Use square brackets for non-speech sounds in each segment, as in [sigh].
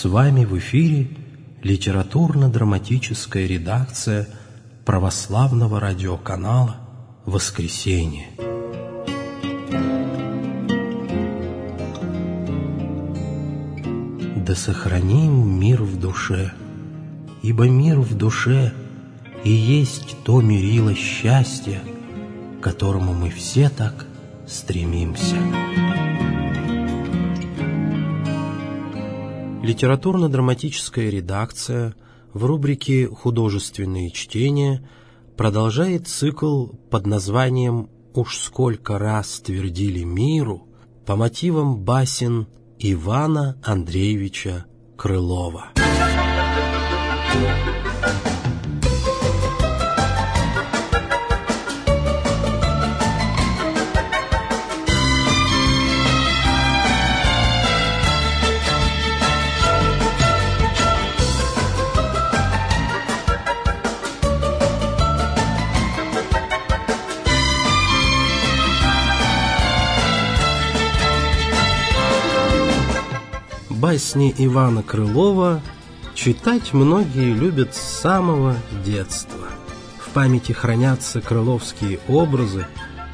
С вами в эфире литературно-драматическая редакция православного радиоканала «Воскресенье». Да сохраним мир в душе, ибо мир в душе и есть то мерило счастья, к которому мы все так стремимся. Литературно-драматическая редакция в рубрике «Художественные чтения» продолжает цикл под названием «Уж сколько раз твердили миру» по мотивам басен Ивана Андреевича Крылова. Басни Ивана Крылова читать многие любят с самого детства. В памяти хранятся крыловские образы,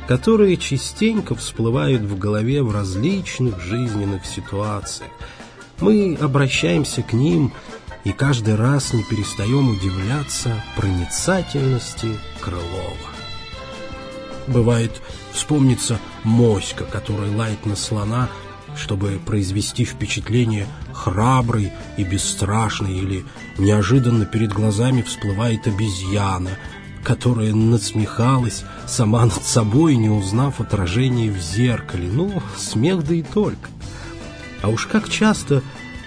которые частенько всплывают в голове в различных жизненных ситуациях. Мы обращаемся к ним и каждый раз не перестаем удивляться проницательности Крылова. Бывает, вспомнится моська, которая лает на слона – чтобы произвести впечатление храброй и бесстрашной, или неожиданно перед глазами всплывает обезьяна, которая насмехалась сама над собой, не узнав отражение в зеркале. Ну, смех да и только. А уж как часто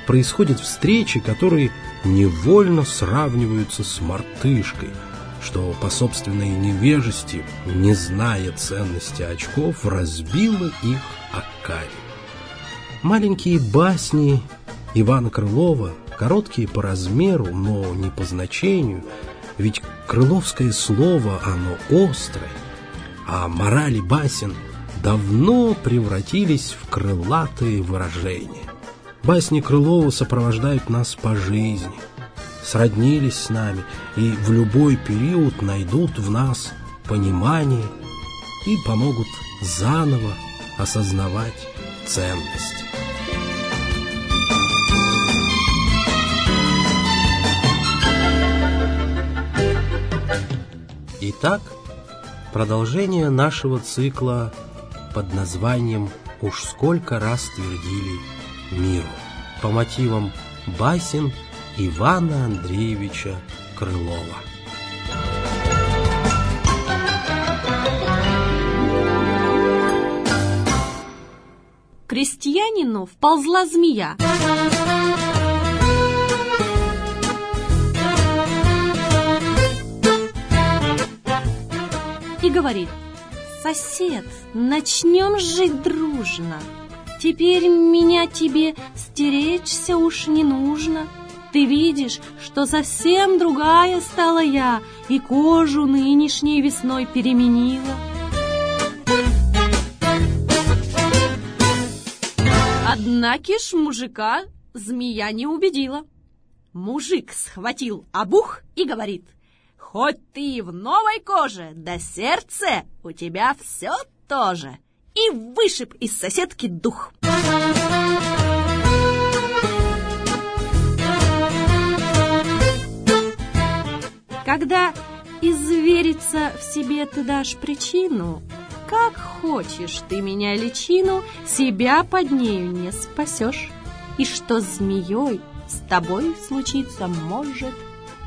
происходят встречи, которые невольно сравниваются с мартышкой, что по собственной невежести, не зная ценности очков, разбила их о камень. Маленькие басни Ивана Крылова, короткие по размеру, но не по значению, ведь крыловское слово, оно острое, а морали басен давно превратились в крылатые выражения. Басни Крылова сопровождают нас по жизни, сроднились с нами и в любой период найдут в нас понимание и помогут заново осознавать ценность. Итак, продолжение нашего цикла под названием «Уж сколько раз твердили миру» по мотивам басен Ивана Андреевича Крылова. Крестьянину вползла змея. Говорит, сосед, начнем жить дружно. Теперь меня тебе стеречься уж не нужно. Ты видишь, что совсем другая стала я, и кожу нынешней весной переменила. Однако ж мужика змея не убедила. Мужик схватил обух и говорит, «Хоть ты в новой коже, да сердце у тебя все тоже!» И вышиб из соседки дух. Когда извериться в себе ты дашь причину, как хочешь ты меня личину, себя под нею не спасешь. И что змеей с тобой случиться может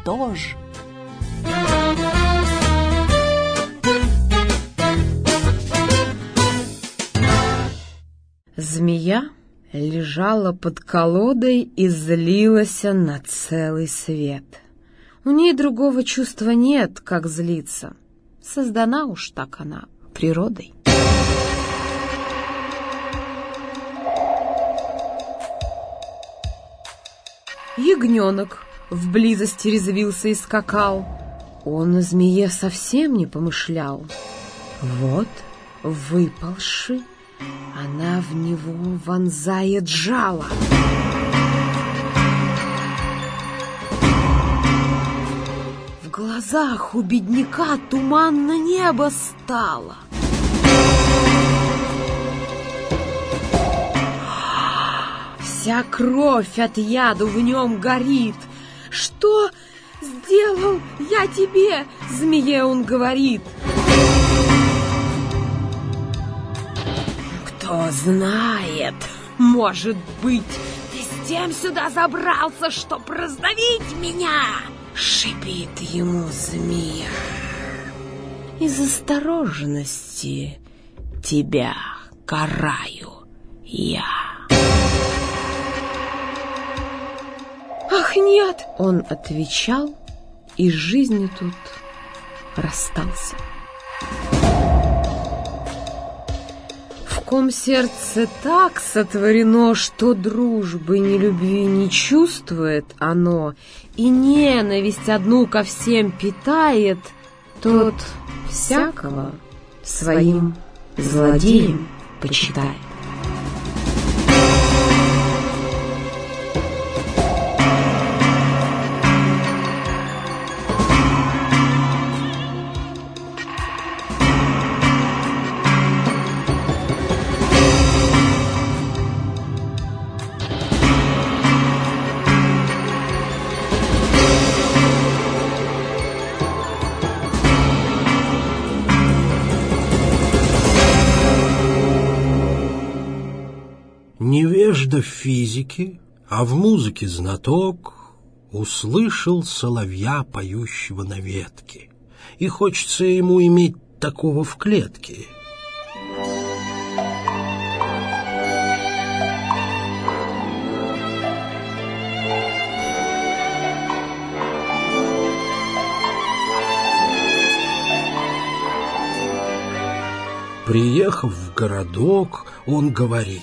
тоже. Змея лежала под колодой и злилась на целый свет. У ней другого чувства нет, как злиться. Создана уж так она природой. Ягненок в близости резвился и скакал. Он о змее совсем не помышлял. Вот, выпалши, она в него вонзает жало. В глазах у бедняка туманно небо стало. Вся кровь от яду в нем горит. Что сделал я тебе, змее он говорит. — Кто знает, может быть, ты с тем сюда забрался, чтоб раздавить меня? Шипит ему змея. Из осторожности тебя караю я. «Ах, нет!» Он отвечал, и с жизнью тут расстался. В ком сердце так сотворено, что дружбы ни любви не чувствует оно, и ненависть одну ко всем питает, тот всякого своим злодеем почитает. А в музыке знаток, услышал соловья, поющего на ветке, и хочется ему иметь такого в клетке. Приехав в городок, он говорит,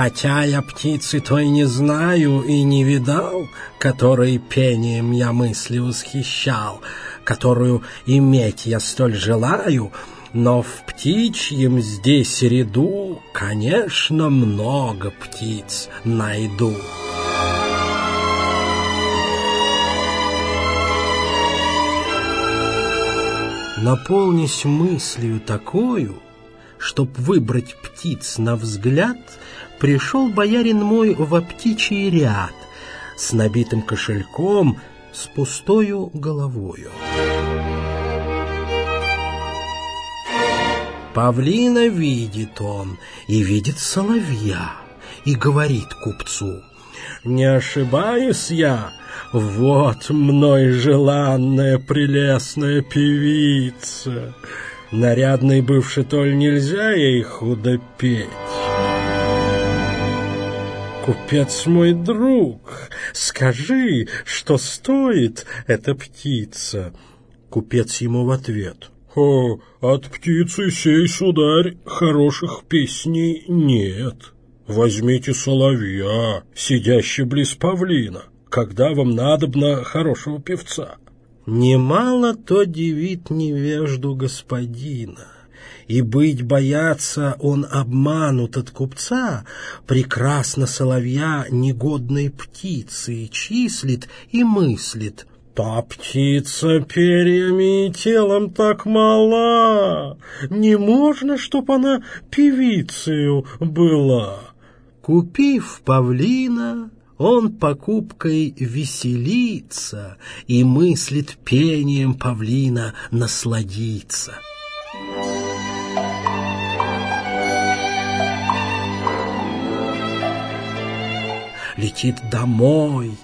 Хотя я птицы той не знаю и не видал, Которой пением я мысли восхищал, Которую иметь я столь желаю, Но в птичьем здесь ряду, Конечно, много птиц найду. Наполнись мыслью такою, Чтоб выбрать птиц на взгляд, Пришел боярин мой в птичий ряд С набитым кошельком, с пустою головою. Павлина видит он и видит соловья, И говорит купцу, «Не ошибаюсь я, вот мной желанная прелестная певица. Нарядной бывшей толь нельзя ей худо петь. Купец мой друг, скажи, что стоит эта птица? Купец ему в ответ. О, от птицы сей, сударь, хороших песней нет. Возьмите соловья, сидящий близ павлина, когда вам надобно хорошего певца. Немало то дивит невежду господина, и быть бояться он обманут от купца, прекрасно соловья негодной птицы числит и мыслит. Та птица перьями и телом так мала, не можно, чтоб она певицею была. Купив павлина, он покупкой веселится и мыслит пением павлина насладиться. Летит домой,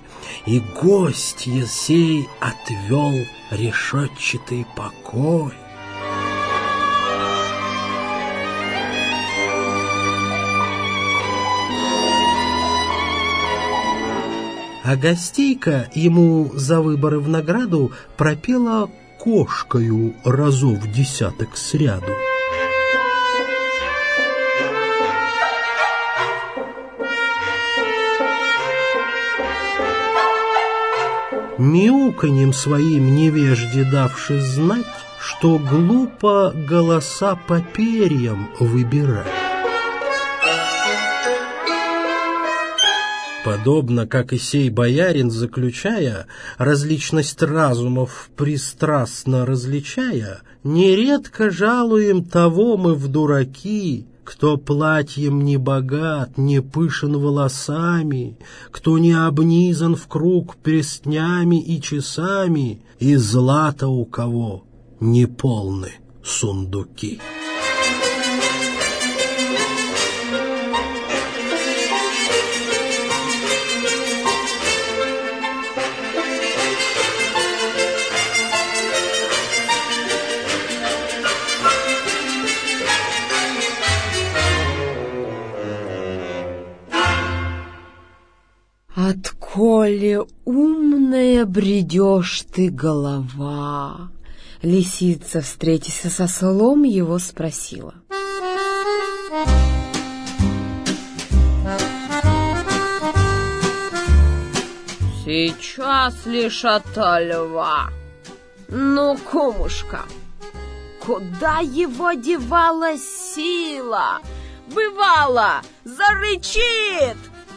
и гость сей отвел решетчатый покой. А гостейка ему за выборы в награду пропела кошкою разов десяток сряду. Мяуканьем своим невежде давши знать, что глупо голоса по перьям выбирать. Подобно, как и сей боярин, заключая различность разумов, пристрастно различая, нередко жалуем того мы в дураки, кто платьем не богат, не пышен волосами, кто не обнизан в круг перстнями и часами, и злато у кого не полны сундуки. «Отколе умная бредешь ты, голова!» Лисица, встретясь со слом, его спросила. «Сейчас лишь ото льва. Ну, кумушка, куда его девала сила? Бывало, зарычит!»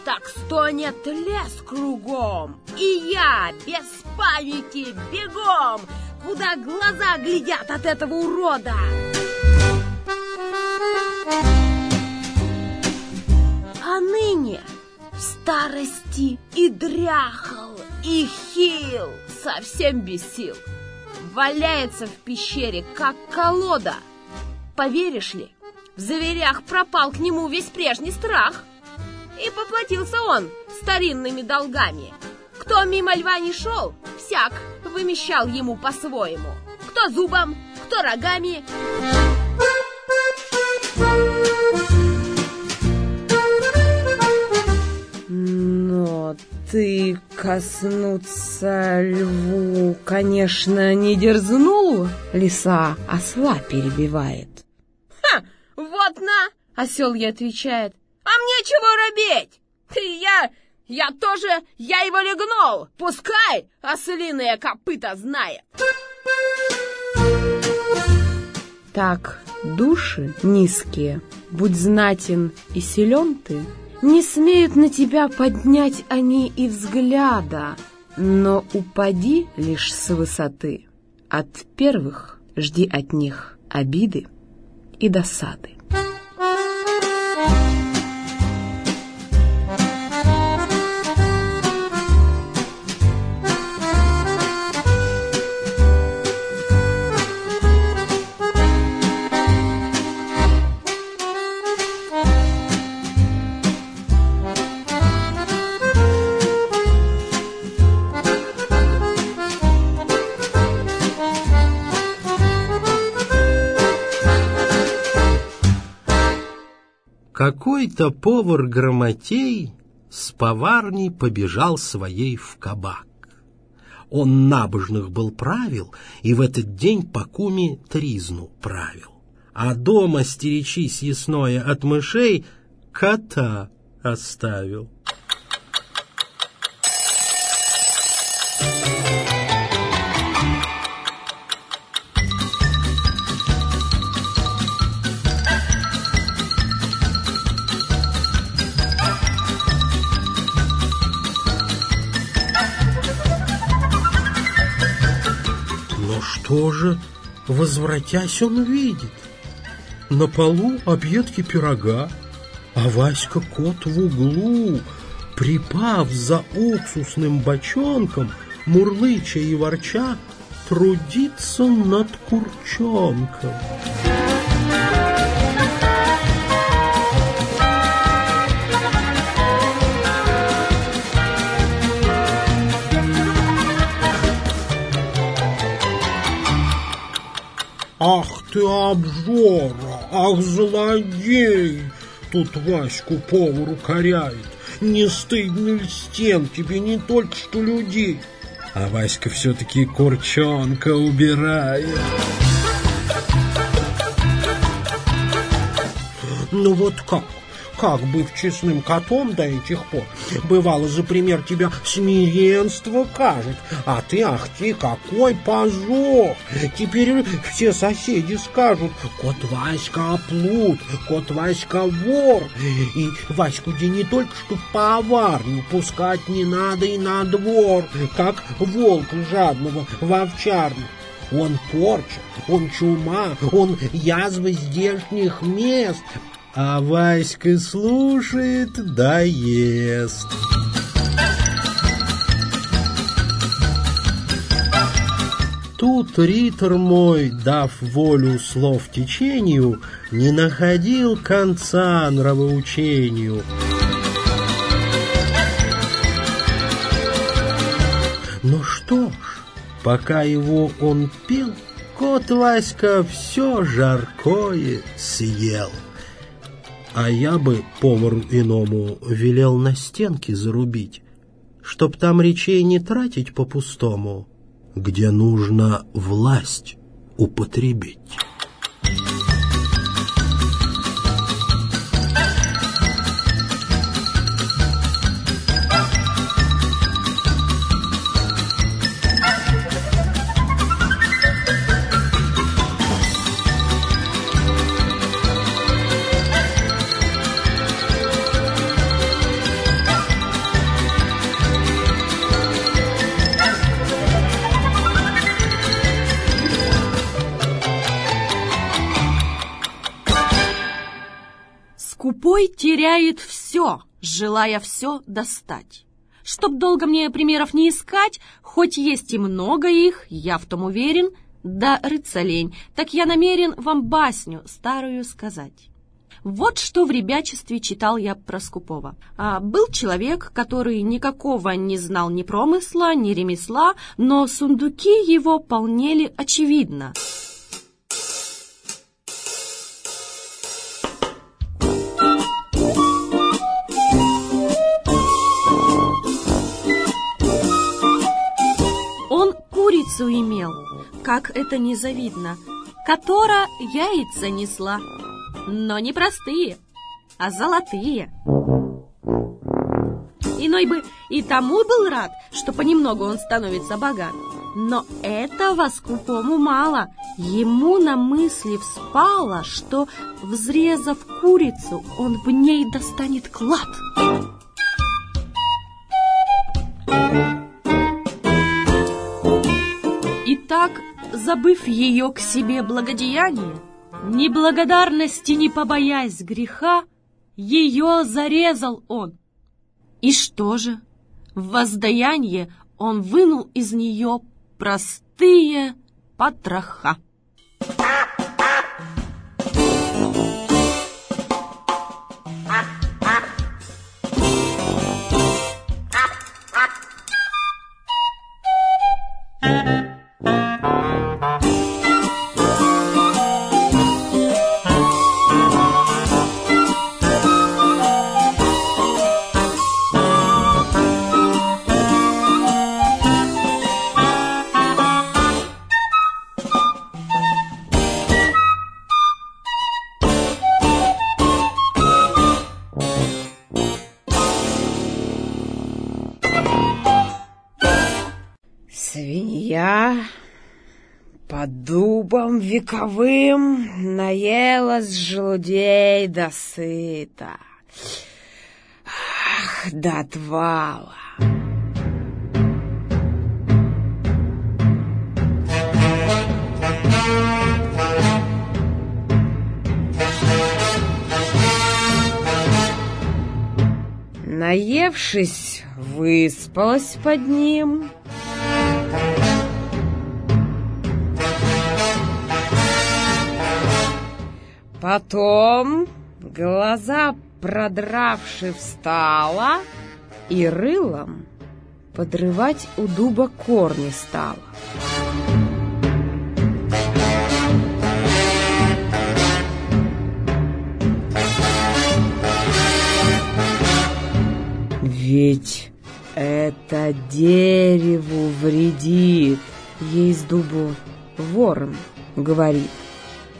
Так стонет лес кругом, и я без памяти бегом, куда глаза глядят от этого урода. А ныне в старости и дряхал, и хил, совсем без сил. Валяется в пещере, как колода. Поверишь ли, в зверях пропал к нему весь прежний страх. И поплатился он старинными долгами. Кто мимо льва не шел, всяк вымещал ему по-своему. Кто зубом, кто рогами. Но ты коснуться льву, конечно, не дерзнул, лиса осла перебивает. Ха, вот на, осел ей отвечает. А мне чего робеть? Я... я тоже... я его легнул! Пускай ослиные копыта знает! Так, души низкие, будь знатен и силен ты, не смеют на тебя поднять они и взгляда, но упади лишь с высоты. От первых жди от них обиды и досады. Какой-то повар-грамотей с поварней побежал своей в кабак. Он набожных был правил и в этот день по куме тризну правил. А дома стеречись ясное от мышей кота оставил. Что возвратясь, он видит? На полу объедки пирога, а Васька кот в углу, припав за уксусным бочонком, мурлыча и ворча, трудится над курчонком. Ах ты обжора, ах злодей! Тут Ваську повару коряет. Не стыдно ли тебе не только что людей? А Васька все-таки курчонка убирает. Ну вот как? Как быв честным котом до этих пор, бывало, за пример тебя смиренство кажет, а ты, ах ты, какой позор! Теперь все соседи скажут, кот Васька оплут, кот Васька вор, и Ваську где не только что в поварню пускать не надо и на двор, как волк жадного в овчарню. Он порча, он чума, он язвы здешних мест. А Васька слушает да ест. Тут ритор мой, дав волю слов течению, не находил конца нравоучению. Ну что ж, Пока его он пил, кот Васька все жаркое съел. А я бы повару иному велел на стенки зарубить, чтоб там речей не тратить по-пустому, где нужно власть употребить. Теряет все, желая все достать. Чтоб долго мне примеров не искать, хоть есть и много их, я в том уверен, да рыцалень, так я намерен вам басню старую сказать. Вот что в ребячестве читал я про Скупого. А, был человек, который никакого не знал ни промысла, ни ремесла, но сундуки его полнели очевидно. Имел, как это незавидно, которая яйца несла, но не простые, а золотые. Иной бы и тому был рад, что понемногу он становится богат. Но этого скупому мало. Ему на мысли вспало, что, взрезав курицу, он в ней достанет клад. Так, забыв ее к себе благодеяние, ни благодарности не побоясь греха, ее зарезал он. И что же? В воздаяние он вынул из нее простые потроха. Вековым наелась желудей до сыта. Ах, до отвала. Наевшись, выспалась под ним. Потом, глаза продравши, встала и рылом подрывать у дуба корни стала. Ведь это дереву вредит, ей с дубу ворон говорит.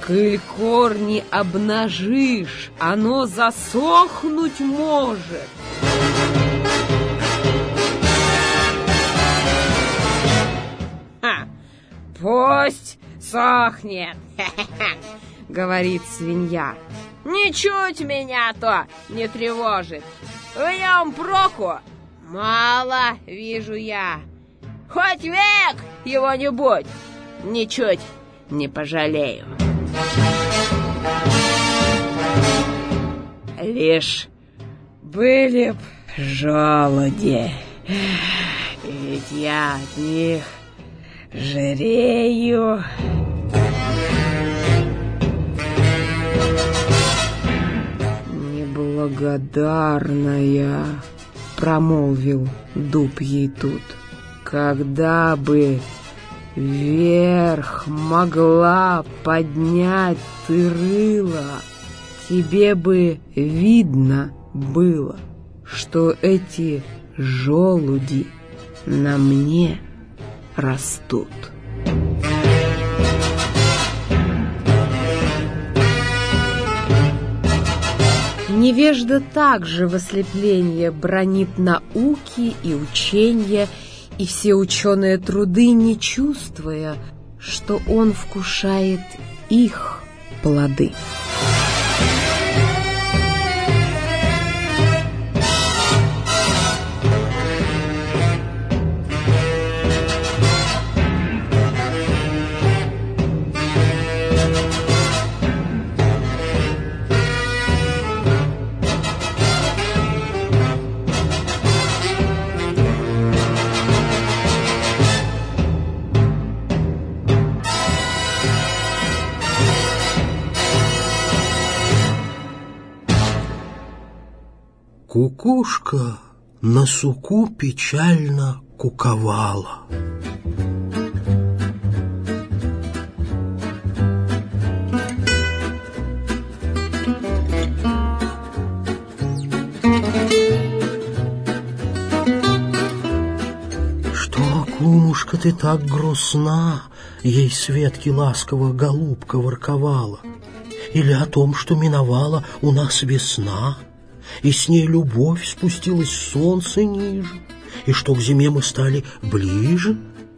Коль корни обнажишь, оно засохнуть может. Ха, пусть сохнет, [laughs] говорит свинья. Ничуть меня то не тревожит. В нем проку мало вижу я. Хоть век его не ничуть не пожалею. Лишь были б желуди, ведь я от них жирею. Неблагодарная, промолвил дуб ей тут, когда бы вверх могла поднять ты рыло, тебе бы видно было, что эти желуди на мне растут. Невежда также в ослеплении бронит науки и учения, и все ученые труды, не чувствуя, что он вкушает их плоды. Кукушка на суку печально куковала. Что, кумушка, ты так грустна? Ей Светки ласково голубка ворковала. Или о том, что миновала у нас весна, и с ней любовь спустилась солнце ниже, и что к зиме мы стали ближе?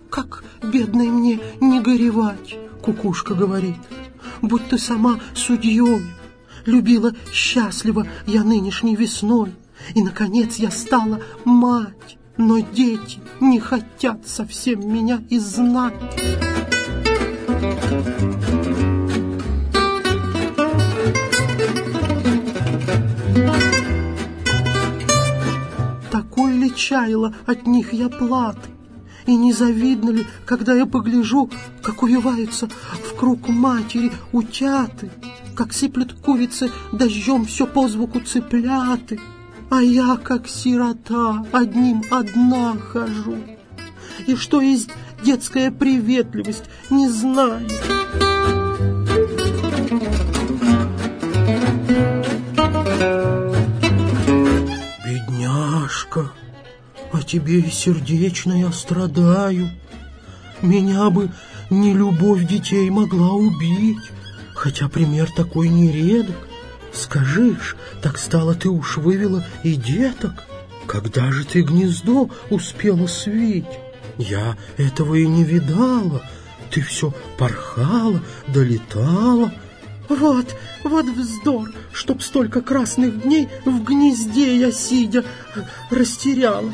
Как, бедной мне, не горевать, кукушка говорит, будь ты сама судьей. Любила счастливо я нынешней весной, и, наконец, я стала мать, но дети не хотят совсем меня и знать. Чаяла от них я платы? И не завидно ли, когда я погляжу, как увиваются в круг матери утяты, как сыплют курицы дождем все по звуку цыпляты, а я, как сирота, одним одна хожу. И что есть детская приветливость, не знаю. Тебе я страдаю. Меня бы не любовь детей могла убить, хотя пример такой нередок. Скажишь, так стало ты уж вывела и деток. Когда же ты гнездо успела свить? Я этого и не видала. Ты все порхала, долетала. Вот, вот вздор, чтоб столько красных дней в гнезде я сидя растеряла.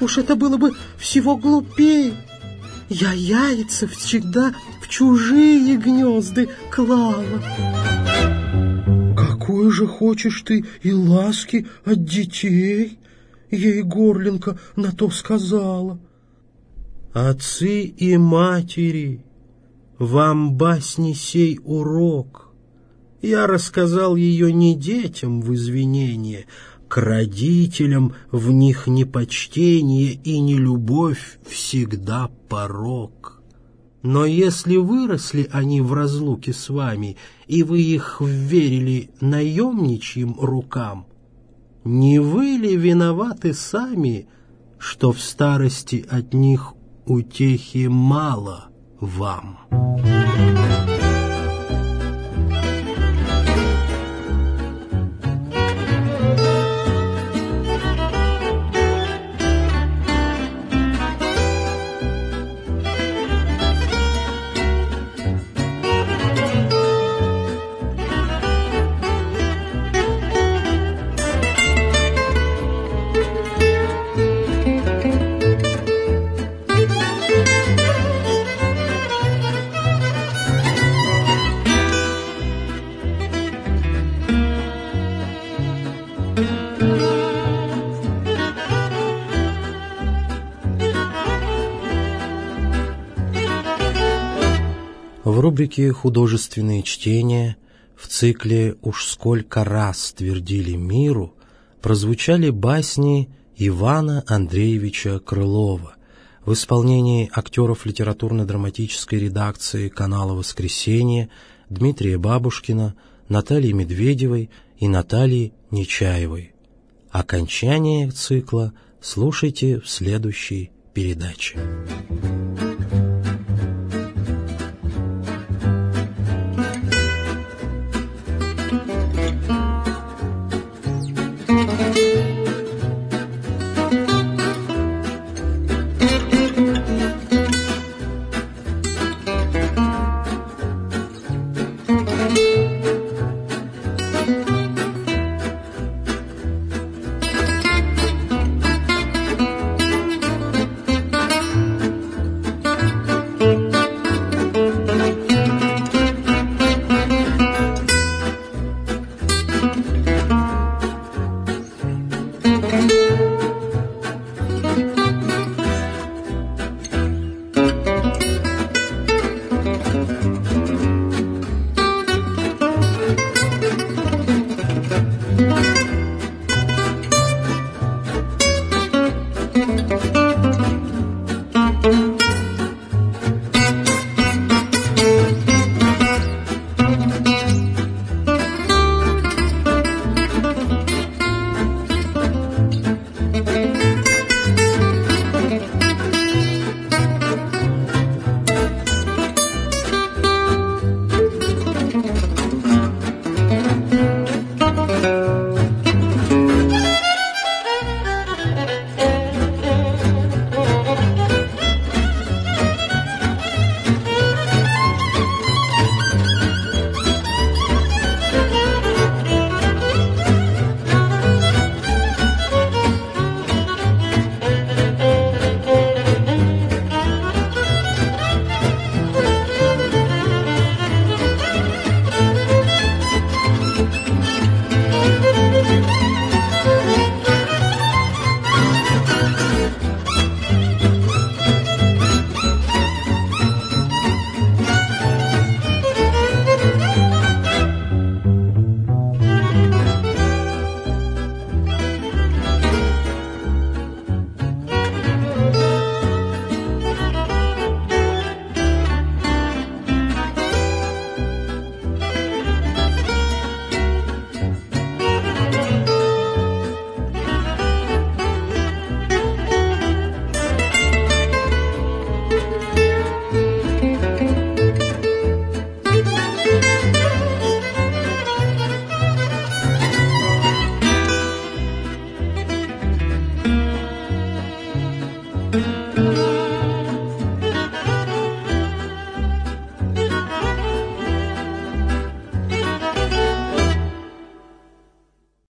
Уж это было бы всего глупее. Я яйца всегда в чужие гнезды клала. Какой же хочешь ты и ласки от детей? Ей горлинка на то сказала. Отцы и матери, вам басни сей урок. Я рассказал ее не детям в извинение, к родителям в них непочтение и нелюбовь всегда порок. Но если выросли они в разлуке с вами, и вы их вверили наемничьим рукам, не вы ли виноваты сами, что в старости от них утехи мало вам?» Рубрике «Художественные чтения» в цикле «Уж сколько раз твердили миру» прозвучали басни Ивана Андреевича Крылова в исполнении актеров литературно-драматической редакции канала «Воскресенье» Дмитрия Бабушкина, Натальи Медведевой и Натальи Нечаевой. Окончание цикла слушайте в следующей передаче.